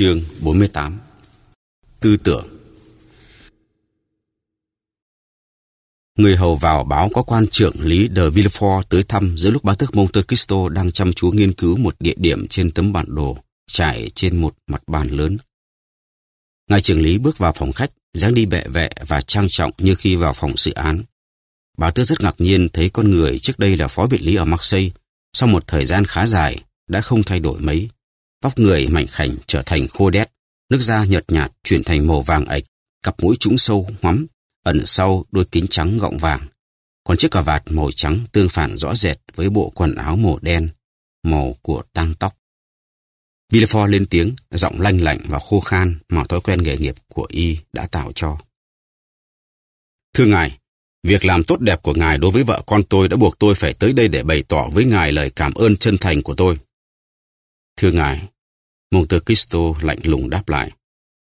Chương 48 Tư tưởng Người hầu vào báo có quan trưởng lý de Villefort tới thăm giữa lúc bá tước Monte Cristo đang chăm chú nghiên cứu một địa điểm trên tấm bản đồ trải trên một mặt bàn lớn. Ngài trưởng lý bước vào phòng khách, dáng đi bệ vệ và trang trọng như khi vào phòng sự án. Bá tước rất ngạc nhiên thấy con người trước đây là phó biện lý ở Marseille, sau một thời gian khá dài, đã không thay đổi mấy. Vóc người mảnh khảnh trở thành khô đét, nước da nhợt nhạt chuyển thành màu vàng ạch, cặp mũi trũng sâu hoắm, ẩn sau đôi kính trắng gọng vàng. Còn chiếc cà vạt màu trắng tương phản rõ rệt với bộ quần áo màu đen, màu của tang tóc. Villefort lên tiếng, giọng lanh lạnh và khô khan mà thói quen nghề nghiệp của y đã tạo cho. Thưa ngài, việc làm tốt đẹp của ngài đối với vợ con tôi đã buộc tôi phải tới đây để bày tỏ với ngài lời cảm ơn chân thành của tôi. Thưa ngài, Monte Cristo lạnh lùng đáp lại.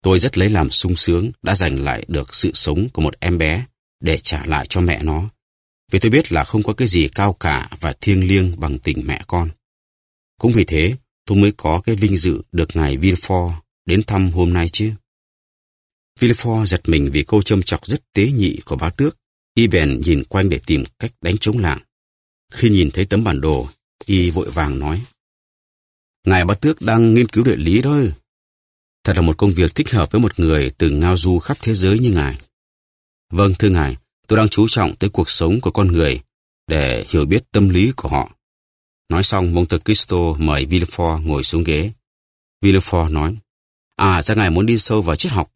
Tôi rất lấy làm sung sướng đã giành lại được sự sống của một em bé để trả lại cho mẹ nó. Vì tôi biết là không có cái gì cao cả và thiêng liêng bằng tình mẹ con. Cũng vì thế, tôi mới có cái vinh dự được ngài Villefort đến thăm hôm nay chứ. Villefort giật mình vì câu châm chọc rất tế nhị của bá tước. Y bèn nhìn quanh để tìm cách đánh chống lạng. Khi nhìn thấy tấm bản đồ, Y vội vàng nói. Ngài bá tước đang nghiên cứu địa lý đó. Thật là một công việc thích hợp với một người từng ngao du khắp thế giới như ngài. Vâng, thưa ngài, tôi đang chú trọng tới cuộc sống của con người để hiểu biết tâm lý của họ. Nói xong, Monte Cristo mời Villefort ngồi xuống ghế. Villefort nói, À, ra ngài muốn đi sâu vào triết học.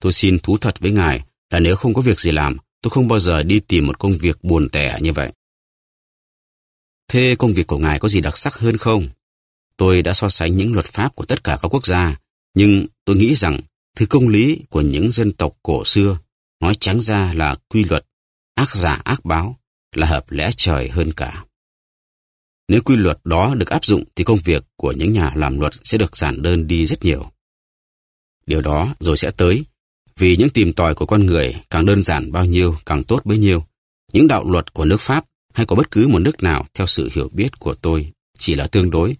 Tôi xin thú thật với ngài là nếu không có việc gì làm, tôi không bao giờ đi tìm một công việc buồn tẻ như vậy. Thế công việc của ngài có gì đặc sắc hơn không? Tôi đã so sánh những luật pháp của tất cả các quốc gia, nhưng tôi nghĩ rằng thứ công lý của những dân tộc cổ xưa nói trắng ra là quy luật, ác giả ác báo, là hợp lẽ trời hơn cả. Nếu quy luật đó được áp dụng thì công việc của những nhà làm luật sẽ được giản đơn đi rất nhiều. Điều đó rồi sẽ tới, vì những tìm tòi của con người càng đơn giản bao nhiêu càng tốt bấy nhiêu. Những đạo luật của nước Pháp hay của bất cứ một nước nào theo sự hiểu biết của tôi chỉ là tương đối.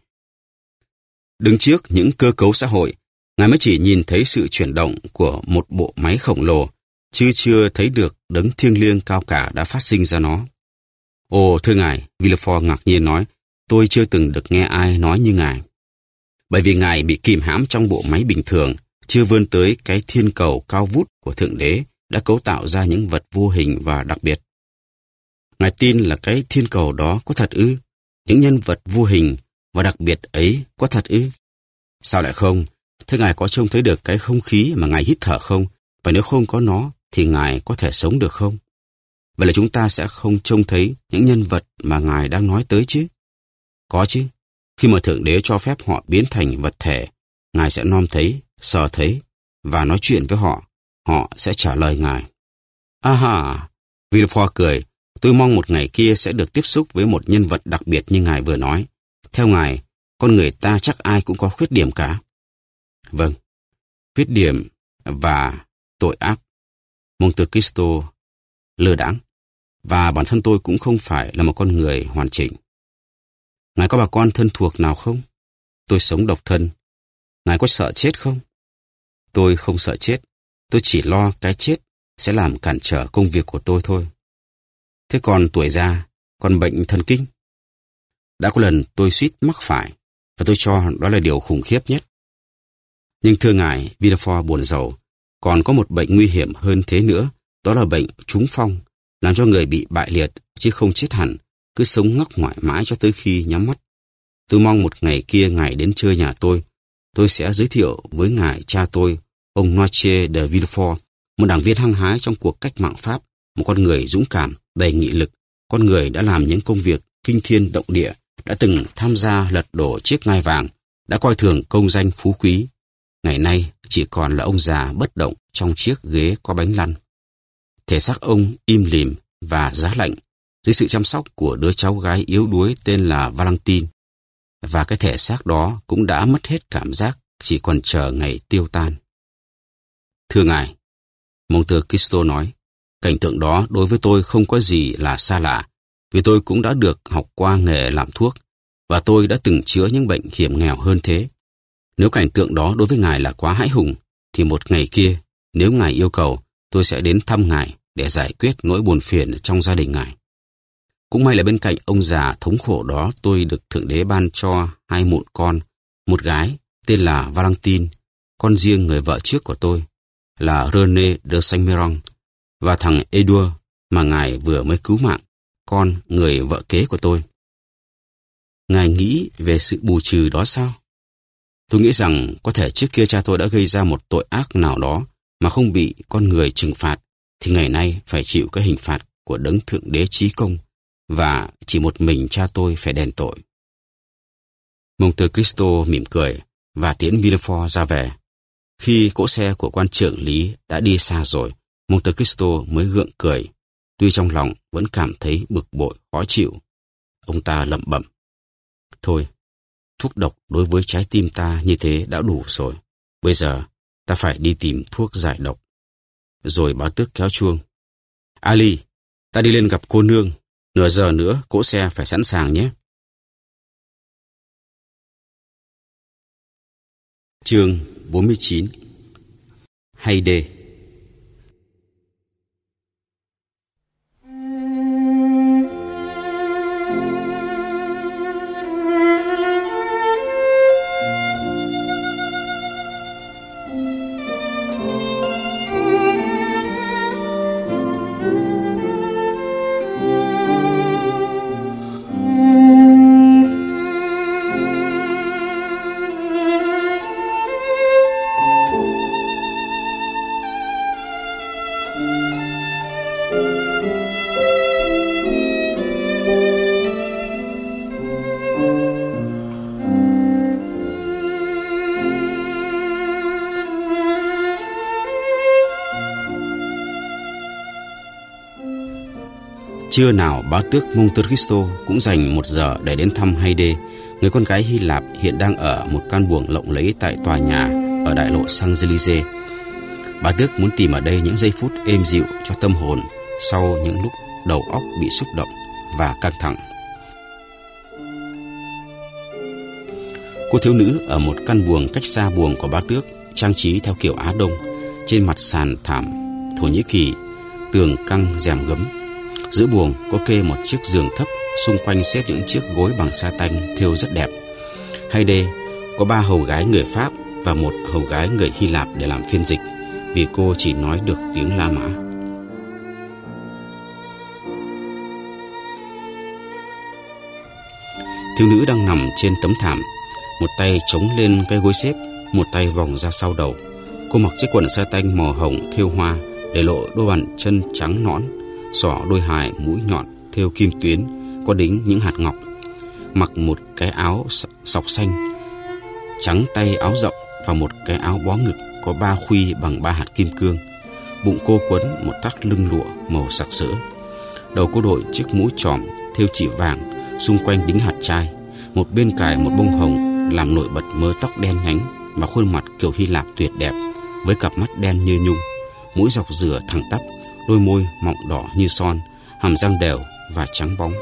Đứng trước những cơ cấu xã hội, Ngài mới chỉ nhìn thấy sự chuyển động của một bộ máy khổng lồ, chứ chưa thấy được đấng thiêng liêng cao cả đã phát sinh ra nó. Ồ, thưa Ngài, Villefort ngạc nhiên nói, tôi chưa từng được nghe ai nói như Ngài. Bởi vì Ngài bị kìm hãm trong bộ máy bình thường, chưa vươn tới cái thiên cầu cao vút của Thượng Đế đã cấu tạo ra những vật vô hình và đặc biệt. Ngài tin là cái thiên cầu đó có thật ư? Những nhân vật vô hình và đặc biệt ấy có thật ư? Sao lại không? Thế Ngài có trông thấy được cái không khí mà Ngài hít thở không? Và nếu không có nó, thì Ngài có thể sống được không? Vậy là chúng ta sẽ không trông thấy những nhân vật mà Ngài đang nói tới chứ? Có chứ. Khi mà Thượng Đế cho phép họ biến thành vật thể, Ngài sẽ nom thấy, sờ thấy và nói chuyện với họ. Họ sẽ trả lời Ngài. À ha, Villefort cười. Tôi mong một ngày kia sẽ được tiếp xúc với một nhân vật đặc biệt như Ngài vừa nói. Theo Ngài, con người ta chắc ai cũng có khuyết điểm cả. Vâng, khuyết điểm và tội ác. Monte Cristo lơ đãng và bản thân tôi cũng không phải là một con người hoàn chỉnh. Ngài có bà con thân thuộc nào không? Tôi sống độc thân. Ngài có sợ chết không? Tôi không sợ chết. Tôi chỉ lo cái chết sẽ làm cản trở công việc của tôi thôi. Thế còn tuổi già, còn bệnh thần kinh? Đã có lần tôi suýt mắc phải và tôi cho đó là điều khủng khiếp nhất. Nhưng thưa ngài, Villefort buồn rầu, còn có một bệnh nguy hiểm hơn thế nữa, đó là bệnh trúng phong, làm cho người bị bại liệt chứ không chết hẳn, cứ sống ngắc ngoại mãi cho tới khi nhắm mắt. Tôi mong một ngày kia ngài đến chơi nhà tôi, tôi sẽ giới thiệu với ngài cha tôi, ông Noche de Villefort, một đảng viên hăng hái trong cuộc cách mạng Pháp, một con người dũng cảm, đầy nghị lực, con người đã làm những công việc kinh thiên động địa, đã từng tham gia lật đổ chiếc ngai vàng, đã coi thường công danh phú quý. Ngày nay chỉ còn là ông già bất động trong chiếc ghế có bánh lăn. Thể xác ông im lìm và giá lạnh dưới sự chăm sóc của đứa cháu gái yếu đuối tên là Valentine. Và cái thể xác đó cũng đã mất hết cảm giác, chỉ còn chờ ngày tiêu tan. Thưa ngài, Monte Cristo nói, cảnh tượng đó đối với tôi không có gì là xa lạ, vì tôi cũng đã được học qua nghề làm thuốc, và tôi đã từng chữa những bệnh hiểm nghèo hơn thế. Nếu cảnh tượng đó đối với ngài là quá hãi hùng, thì một ngày kia, nếu ngài yêu cầu, tôi sẽ đến thăm ngài để giải quyết nỗi buồn phiền trong gia đình ngài. Cũng may là bên cạnh ông già thống khổ đó tôi được Thượng Đế ban cho hai mụn con, một gái tên là Valentine, con riêng người vợ trước của tôi, là René de Saint-Méran, và thằng Edouard mà ngài vừa mới cứu mạng, con người vợ kế của tôi. Ngài nghĩ về sự bù trừ đó sao? Tôi nghĩ rằng có thể trước kia cha tôi đã gây ra một tội ác nào đó mà không bị con người trừng phạt, thì ngày nay phải chịu cái hình phạt của đấng thượng đế trí công và chỉ một mình cha tôi phải đền tội. Monte Cristo mỉm cười và tiễn Villefort ra về. Khi cỗ xe của quan trưởng lý đã đi xa rồi, Monte Cristo mới gượng cười, tuy trong lòng vẫn cảm thấy bực bội, khó chịu. Ông ta lẩm bẩm. Thôi, thuốc độc đối với trái tim ta như thế đã đủ rồi. Bây giờ, ta phải đi tìm thuốc giải độc. Rồi báo tước kéo chuông. Ali, ta đi lên gặp cô nương. Nửa giờ nữa, cỗ xe phải sẵn sàng nhé. Chương 49 Hay đề Trưa nào bá tước Monte Cristo cũng dành một giờ để đến thăm Haide, người con gái Hy Lạp hiện đang ở một căn buồng lộng lẫy tại tòa nhà ở đại lộ Champs-Élysées. Bá tước muốn tìm ở đây những giây phút êm dịu cho tâm hồn sau những lúc đầu óc bị xúc động và căng thẳng. Cô thiếu nữ ở một căn buồng cách xa buồng của bá tước, trang trí theo kiểu Á Đông, trên mặt sàn thảm Thổ Nhĩ Kỳ, tường căng rèm gấm Giữa buồng có kê một chiếc giường thấp, xung quanh xếp những chiếc gối bằng sa tanh thêu rất đẹp. Hay đê có ba hầu gái người Pháp và một hầu gái người Hy Lạp để làm phiên dịch, vì cô chỉ nói được tiếng La Mã. Thiếu nữ đang nằm trên tấm thảm, một tay chống lên cái gối xếp, một tay vòng ra sau đầu. Cô mặc chiếc quần sa tanh màu hồng thêu hoa để lộ đôi bàn chân trắng nõn xỏ đôi hài mũi nhọn theo kim tuyến, có đính những hạt ngọc, mặc một cái áo sọc xanh, trắng tay áo rộng và một cái áo bó ngực có ba khuy bằng ba hạt kim cương, bụng cô quấn một tắc lưng lụa màu sặc sỡ, đầu cô đội chiếc mũ tròm theo chỉ vàng xung quanh đính hạt trai một bên cài một bông hồng làm nổi bật mớ tóc đen nhánh và khuôn mặt kiểu Hy Lạp tuyệt đẹp, với cặp mắt đen như nhung, mũi dọc dừa thẳng tắp đôi môi mọng đỏ như son, hàm răng đều và trắng bóng.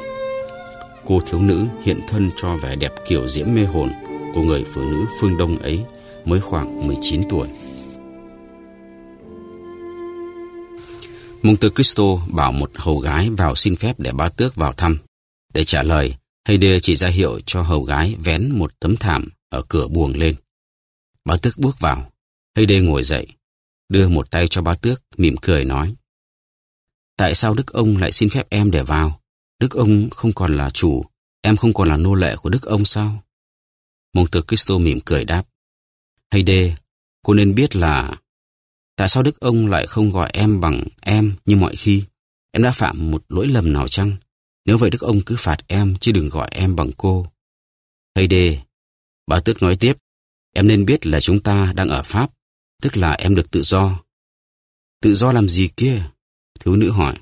Cô thiếu nữ hiện thân cho vẻ đẹp kiểu diễm mê hồn của người phụ nữ phương Đông ấy mới khoảng 19 tuổi. Monte Cristo bảo một hầu gái vào xin phép để bá tước vào thăm. Để trả lời, Heide chỉ ra hiệu cho hầu gái vén một tấm thảm ở cửa buồng lên. Bá tước bước vào. Heide ngồi dậy, đưa một tay cho bá tước, mỉm cười nói. Tại sao Đức ông lại xin phép em để vào? Đức ông không còn là chủ, em không còn là nô lệ của Đức ông sao? Monte Cristo mỉm cười đáp. Hay đê, cô nên biết là tại sao Đức ông lại không gọi em bằng em như mọi khi? Em đã phạm một lỗi lầm nào chăng? Nếu vậy Đức ông cứ phạt em chứ đừng gọi em bằng cô. Hay đê, bà Tước nói tiếp, em nên biết là chúng ta đang ở Pháp, tức là em được tự do. Tự do làm gì kia? Thiếu nữ hỏi.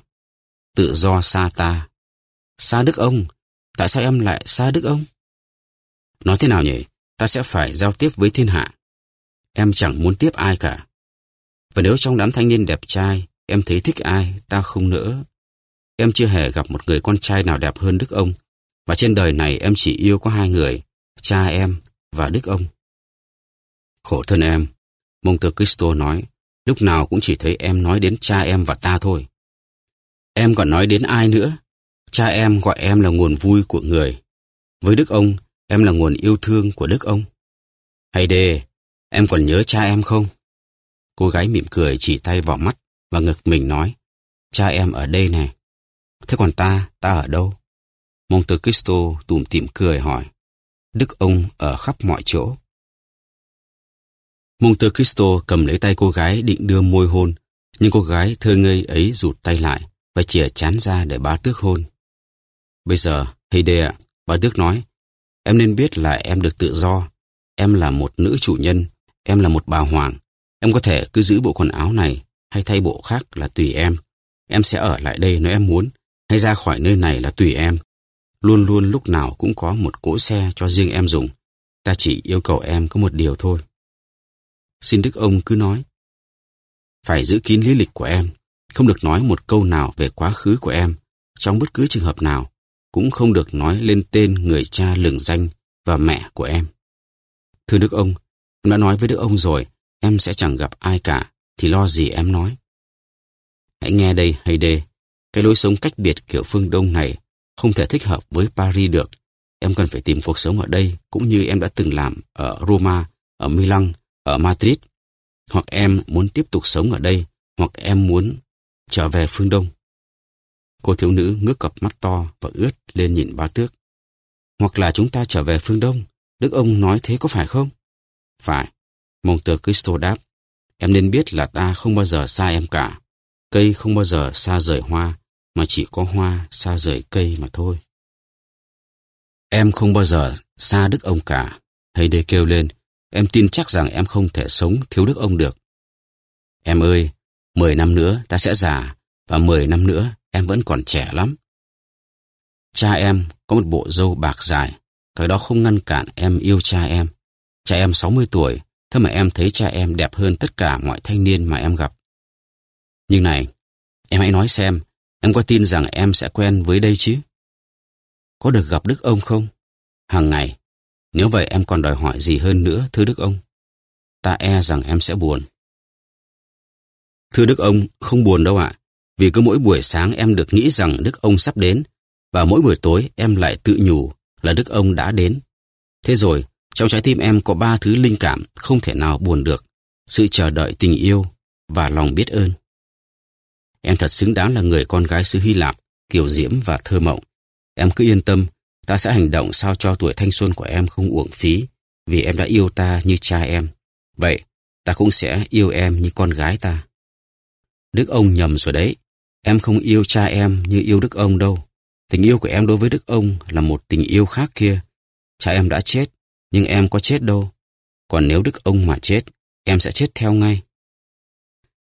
Tự do xa ta. Xa Đức ông? Tại sao em lại xa Đức ông? Nói thế nào nhỉ? Ta sẽ phải giao tiếp với thiên hạ. Em chẳng muốn tiếp ai cả. Và nếu trong đám thanh niên đẹp trai, em thấy thích ai, ta không nỡ. Em chưa hề gặp một người con trai nào đẹp hơn Đức ông. Và trên đời này em chỉ yêu có hai người, cha em và Đức ông. Khổ thân em, Monte Cristo nói, lúc nào cũng chỉ thấy em nói đến cha em và ta thôi. Em còn nói đến ai nữa? Cha em gọi em là nguồn vui của người. Với Đức ông, em là nguồn yêu thương của Đức ông. Hay đê, em còn nhớ cha em không? Cô gái mỉm cười chỉ tay vào mắt và ngực mình nói, cha em ở đây này. Thế còn ta, ta ở đâu? Monte Cristo tủm tỉm cười hỏi, Đức ông ở khắp mọi chỗ. Monte Cristo cầm lấy tay cô gái định đưa môi hôn, nhưng cô gái thơ ngây ấy rụt tay lại và chìa chán ra để bá tước hôn. Bây giờ, Heide ạ, bá tước nói, em nên biết là em được tự do. Em là một nữ chủ nhân, em là một bà hoàng. Em có thể cứ giữ bộ quần áo này hay thay bộ khác là tùy em. Em sẽ ở lại đây nếu em muốn, hay ra khỏi nơi này là tùy em. Luôn luôn lúc nào cũng có một cỗ xe cho riêng em dùng. Ta chỉ yêu cầu em có một điều thôi. Xin Đức ông cứ nói. Phải giữ kín lý lịch của em, không được nói một câu nào về quá khứ của em, trong bất cứ trường hợp nào, cũng không được nói lên tên người cha lừng danh và mẹ của em. Thưa Đức ông, em đã nói với Đức ông rồi, em sẽ chẳng gặp ai cả, thì lo gì em nói. Hãy nghe đây hay đê, cái lối sống cách biệt kiểu phương Đông này không thể thích hợp với Paris được. Em cần phải tìm cuộc sống ở đây cũng như em đã từng làm ở Roma, ở Milan, ở Madrid. Hoặc em muốn tiếp tục sống ở đây, hoặc em muốn trở về phương Đông. Cô thiếu nữ ngước cặp mắt to và ướt lên nhìn ba tước. Hoặc là chúng ta trở về phương Đông. Đức ông nói thế có phải không? Phải. Monte Cristo đáp. Em nên biết là ta không bao giờ xa em cả. Cây không bao giờ xa rời hoa, mà chỉ có hoa xa rời cây mà thôi. Em không bao giờ xa Đức ông cả. Thầy đê kêu lên, em tin chắc rằng em không thể sống thiếu Đức ông được. Em ơi, mười năm nữa ta sẽ già, và mười năm nữa em vẫn còn trẻ lắm. Cha em có một bộ râu bạc dài, cái đó không ngăn cản em yêu cha em. Cha em 60 tuổi, thế mà em thấy cha em đẹp hơn tất cả mọi thanh niên mà em gặp. Nhưng này, em hãy nói xem, em có tin rằng em sẽ quen với đây chứ? Có được gặp Đức ông không? Hàng ngày. Nếu vậy em còn đòi hỏi gì hơn nữa, thưa Đức ông? Ta e rằng em sẽ buồn. Thưa Đức ông, không buồn đâu ạ. Vì cứ mỗi buổi sáng em được nghĩ rằng Đức ông sắp đến, và mỗi buổi tối em lại tự nhủ là Đức ông đã đến. Thế rồi, trong trái tim em có ba thứ linh cảm không thể nào buồn được. Sự chờ đợi tình yêu và lòng biết ơn. Em thật xứng đáng là người con gái xứ Hy Lạp, kiều diễm và thơ mộng. Em cứ yên tâm, ta sẽ hành động sao cho tuổi thanh xuân của em không uổng phí, vì em đã yêu ta như cha em. Vậy, ta cũng sẽ yêu em như con gái ta. Đức ông nhầm rồi đấy. Em không yêu cha em như yêu Đức ông đâu. Tình yêu của em đối với Đức ông là một tình yêu khác kia. Cha em đã chết, nhưng em có chết đâu. Còn nếu Đức ông mà chết, em sẽ chết theo ngay.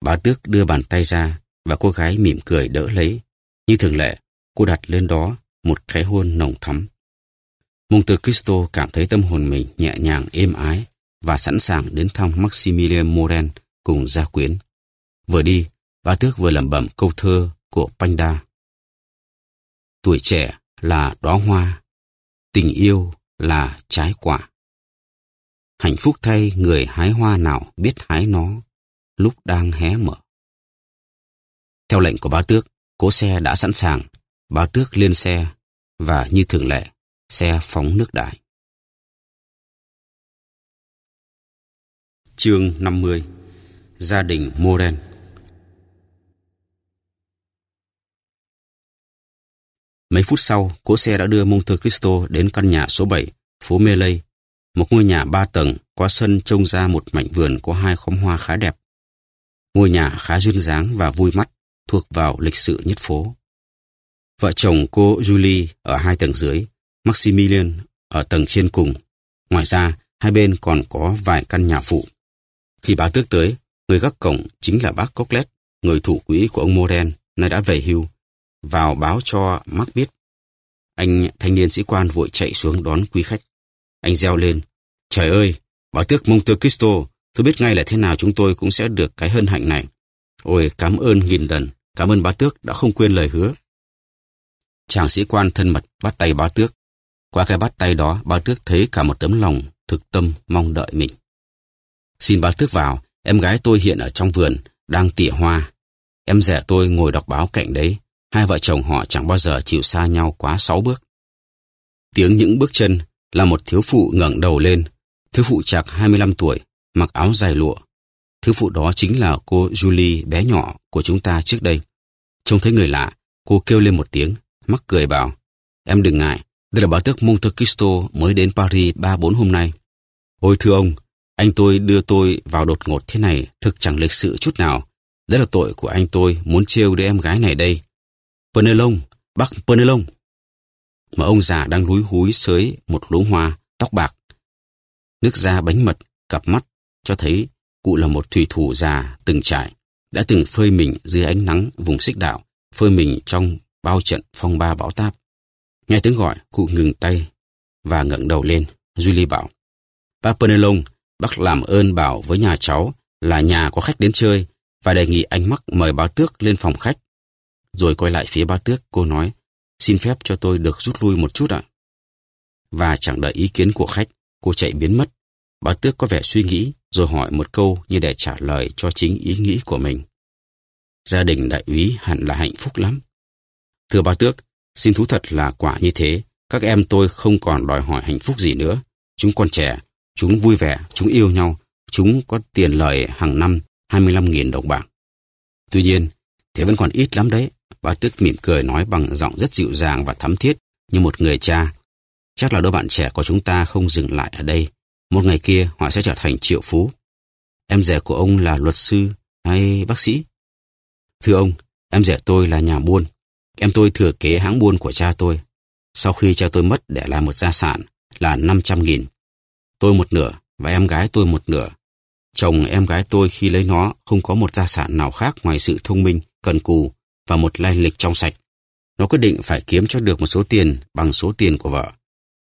Bà Tước đưa bàn tay ra và cô gái mỉm cười đỡ lấy. Như thường lệ, cô đặt lên đó một cái hôn nồng thắm. Monte Cristo cảm thấy tâm hồn mình nhẹ nhàng êm ái và sẵn sàng đến thăm Maximilien Moren cùng gia quyến. Vừa đi, bà Tước vừa lẩm bẩm câu thơ của Panda. Tuổi trẻ là đóa hoa, tình yêu là trái quả. Hạnh phúc thay người hái hoa nào biết hái nó lúc đang hé mở. Theo lệnh của bá tước, cố xe đã sẵn sàng. Bá tước lên xe và như thường lệ, xe phóng nước đại. Chương 50 Gia đình Moren Mấy phút sau, cỗ xe đã đưa Monte Cristo đến căn nhà số 7, phố Meley, một ngôi nhà ba tầng có sân trông ra một mảnh vườn có hai khóm hoa khá đẹp. Ngôi nhà khá duyên dáng và vui mắt, thuộc vào lịch sự nhất phố. Vợ chồng cô Julie ở hai tầng dưới, Maximilian ở tầng trên cùng. Ngoài ra, hai bên còn có vài căn nhà phụ. Khi bá tước tới, người gác cổng chính là bác Cocklet, người thủ quỹ của ông Moren, nay đã về hưu, vào báo cho Mark biết. Anh thanh niên sĩ quan vội chạy xuống đón quý khách. Anh reo lên, trời ơi, bá tước Monte Cristo, tôi biết ngay là thế nào chúng tôi cũng sẽ được cái hân hạnh này. Ôi, cảm ơn nghìn lần. Cảm ơn bá tước đã không quên lời hứa. Chàng sĩ quan thân mật bắt tay bá tước. Qua cái bắt tay đó, bà tước thấy cả một tấm lòng thực tâm mong đợi mình. Xin bà tước vào, em gái tôi hiện ở trong vườn, đang tỉa hoa. Em rẻ tôi ngồi đọc báo cạnh đấy. Hai vợ chồng họ chẳng bao giờ chịu xa nhau quá sáu bước. Tiếng những bước chân là một thiếu phụ ngẩng đầu lên. Thiếu phụ chạc 25 tuổi, mặc áo dài lụa. Thiếu phụ đó chính là cô Julie bé nhỏ của chúng ta trước đây. Trông thấy người lạ, cô kêu lên một tiếng, mắc cười bảo. Em đừng ngại, đây là bà tước Monte Cristo mới đến Paris ba bốn hôm nay. Ôi thưa ông, anh tôi đưa tôi vào đột ngột thế này thực chẳng lịch sự chút nào. Đấy là tội của anh tôi muốn trêu đứa em gái này đây. Penelon, bác Penelon. Mà ông già đang lúi húi sới một luống hoa, tóc bạc. Nước da bánh mật, cặp mắt, cho thấy cụ là một thủy thủ già từng trải, đã từng phơi mình dưới ánh nắng vùng xích đạo, phơi mình trong bao trận phong ba bão táp. Nghe tiếng gọi, cụ ngừng tay và ngẩng đầu lên. Julie bảo, Bác Penelon, bác làm ơn bảo với nhà cháu là nhà có khách đến chơi và đề nghị anh Mắc mời báo tước lên phòng khách. Rồi quay lại phía báo tước, cô nói, xin phép cho tôi được rút lui một chút ạ. Và chẳng đợi ý kiến của khách, cô chạy biến mất. Báo tước có vẻ suy nghĩ, rồi hỏi một câu như để trả lời cho chính ý nghĩ của mình. Gia đình đại úy hẳn là hạnh phúc lắm. Thưa báo tước, xin thú thật là quả như thế, các em tôi không còn đòi hỏi hạnh phúc gì nữa. Chúng còn trẻ, chúng vui vẻ, chúng yêu nhau, chúng có tiền lời hàng năm 25.000 đồng bạc. Tuy nhiên, thế vẫn còn ít lắm đấy. Bà Tước mỉm cười nói bằng giọng rất dịu dàng và thắm thiết như một người cha. Chắc là đôi bạn trẻ của chúng ta không dừng lại ở đây. Một ngày kia họ sẽ trở thành triệu phú. Em rể của ông là luật sư hay bác sĩ? Thưa ông, em rể tôi là nhà buôn. Em tôi thừa kế hãng buôn của cha tôi. Sau khi cha tôi mất để lại một gia sản là 500 nghìn. Tôi một nửa và em gái tôi một nửa. Chồng em gái tôi khi lấy nó không có một gia sản nào khác ngoài sự thông minh, cần cù và một lai lịch trong sạch. Nó quyết định phải kiếm cho được một số tiền bằng số tiền của vợ.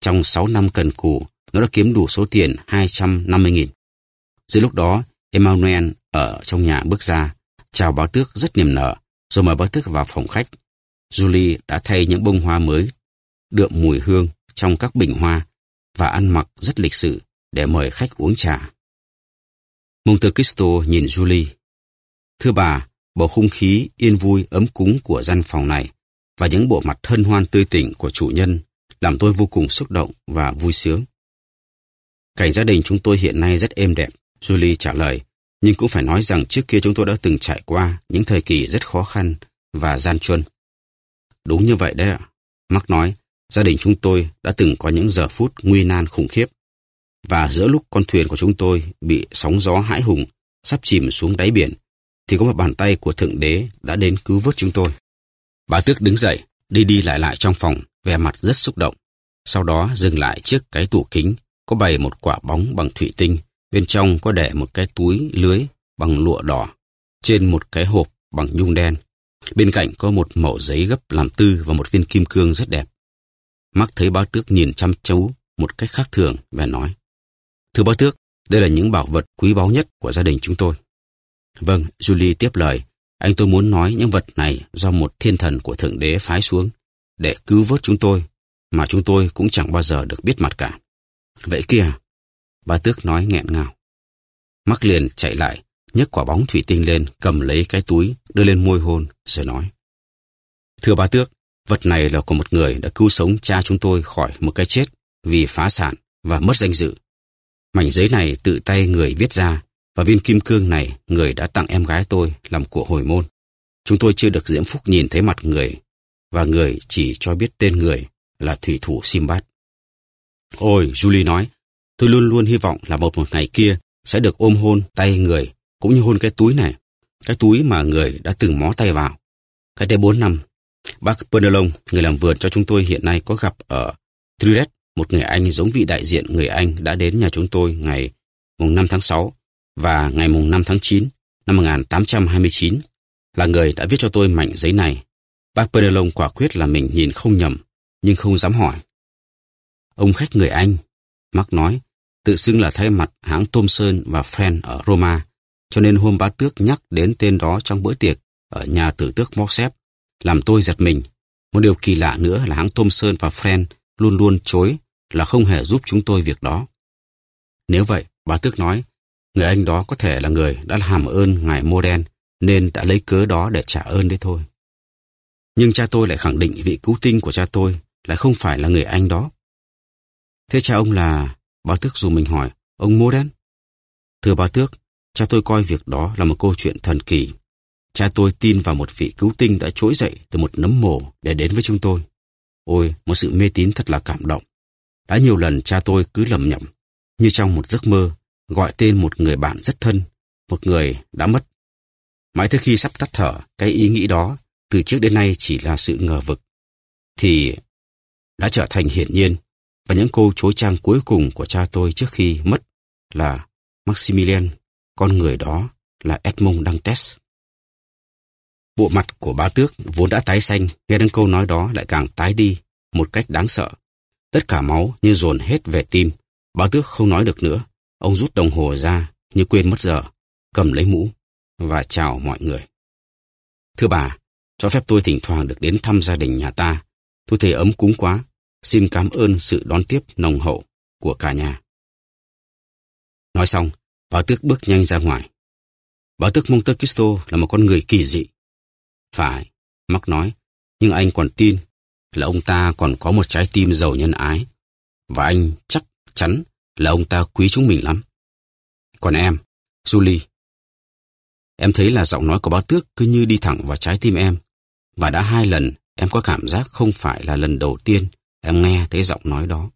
Trong 6 năm cần cù, nó đã kiếm đủ số tiền 250.000. Giữa lúc đó, Emmanuel ở trong nhà bước ra, chào báo tước rất niềm nở, rồi mời báo tước vào phòng khách. Julie đã thay những bông hoa mới, đượm mùi hương trong các bình hoa và ăn mặc rất lịch sự để mời khách uống trà. Monte Cristo nhìn Julie. Thưa bà, bầu không khí yên vui ấm cúng của gian phòng này và những bộ mặt hân hoan tươi tỉnh của chủ nhân làm tôi vô cùng xúc động và vui sướng. Cảnh gia đình chúng tôi hiện nay rất êm đẹp, Julie trả lời, nhưng cũng phải nói rằng trước kia chúng tôi đã từng trải qua những thời kỳ rất khó khăn và gian truân. Đúng như vậy đấy ạ. Mark nói, gia đình chúng tôi đã từng có những giờ phút nguy nan khủng khiếp. Và giữa lúc con thuyền của chúng tôi bị sóng gió hãi hùng, sắp chìm xuống đáy biển, thì có một bàn tay của Thượng Đế đã đến cứu vớt chúng tôi. Bà Tước đứng dậy, đi đi lại lại trong phòng, vẻ mặt rất xúc động. Sau đó dừng lại trước cái tủ kính, có bày một quả bóng bằng thủy tinh, bên trong có để một cái túi lưới bằng lụa đỏ, trên một cái hộp bằng nhung đen. Bên cạnh có một mẩu giấy gấp làm tư và một viên kim cương rất đẹp. mark thấy báo tước nhìn chăm chú một cách khác thường và nói. Thưa báo tước, đây là những bảo vật quý báu nhất của gia đình chúng tôi. Vâng, Julie tiếp lời. Anh tôi muốn nói những vật này do một thiên thần của Thượng Đế phái xuống để cứu vớt chúng tôi, mà chúng tôi cũng chẳng bao giờ được biết mặt cả. Vậy kia, bà Tước nói nghẹn ngào. Mắc liền chạy lại, nhấc quả bóng thủy tinh lên, cầm lấy cái túi, đưa lên môi hôn, rồi nói. Thưa bà Tước, vật này là của một người đã cứu sống cha chúng tôi khỏi một cái chết vì phá sản và mất danh dự. Mảnh giấy này tự tay người viết ra, và viên kim cương này người đã tặng em gái tôi làm của hồi môn. Chúng tôi chưa được Diễm Phúc nhìn thấy mặt người, và người chỉ cho biết tên người là thủy thủ simbad Ôi, Julie nói, tôi luôn luôn hy vọng là một một ngày kia sẽ được ôm hôn tay người, cũng như hôn cái túi này, cái túi mà người đã từng mó tay vào. Cái đây bốn năm, bác Penelon, người làm vườn cho chúng tôi hiện nay có gặp ở Triret, một người Anh giống vị đại diện người Anh đã đến nhà chúng tôi ngày mùng 5 tháng 6 và ngày mùng 5 tháng 9 năm 1829 là người đã viết cho tôi mảnh giấy này. Bác Penelon quả quyết là mình nhìn không nhầm, nhưng không dám hỏi. Ông khách người Anh, Mark nói, tự xưng là thay mặt hãng Thomson và Friend ở Roma, cho nên hôm bá tước nhắc đến tên đó trong bữa tiệc ở nhà tử tước Morsep, làm tôi giật mình. Một điều kỳ lạ nữa là hãng Thomson và Friend luôn luôn chối là không hề giúp chúng tôi việc đó. Nếu vậy, bá tước nói, Người anh đó có thể là người đã làm ơn ngài Moden nên đã lấy cớ đó để trả ơn đấy thôi. Nhưng cha tôi lại khẳng định vị cứu tinh của cha tôi lại không phải là người anh đó. Thế cha ông là... Bá tước dù mình hỏi, ông Moden? Thưa bá tước, cha tôi coi việc đó là một câu chuyện thần kỳ. Cha tôi tin vào một vị cứu tinh đã trỗi dậy từ một nấm mồ để đến với chúng tôi. Ôi, một sự mê tín thật là cảm động. Đã nhiều lần cha tôi cứ lầm nhầm, như trong một giấc mơ, gọi tên một người bạn rất thân, một người đã mất. Mãi tới khi sắp tắt thở, cái ý nghĩ đó từ trước đến nay chỉ là sự ngờ vực, thì đã trở thành hiển nhiên và những câu chối trang cuối cùng của cha tôi trước khi mất là Maximilian, con người đó là Edmond Dantes. Bộ mặt của bá tước vốn đã tái xanh, nghe đến câu nói đó lại càng tái đi, một cách đáng sợ. Tất cả máu như dồn hết về tim. Bá tước không nói được nữa. Ông rút đồng hồ ra, như quên mất giờ, cầm lấy mũ và chào mọi người. Thưa bà, cho phép tôi thỉnh thoảng được đến thăm gia đình nhà ta. Tôi thấy ấm cúng quá. Xin cảm ơn sự đón tiếp nồng hậu của cả nhà. Nói xong, Báo tước bước nhanh ra ngoài. Báo tước Monte Cristo là một con người kỳ dị. Phải, mắc nói, nhưng anh còn tin là ông ta còn có một trái tim giàu nhân ái. Và anh chắc chắn là ông ta quý chúng mình lắm. Còn em, Julie, em thấy là giọng nói của bá tước cứ như đi thẳng vào trái tim em. Và đã hai lần em có cảm giác không phải là lần đầu tiên em nghe thấy giọng nói đó.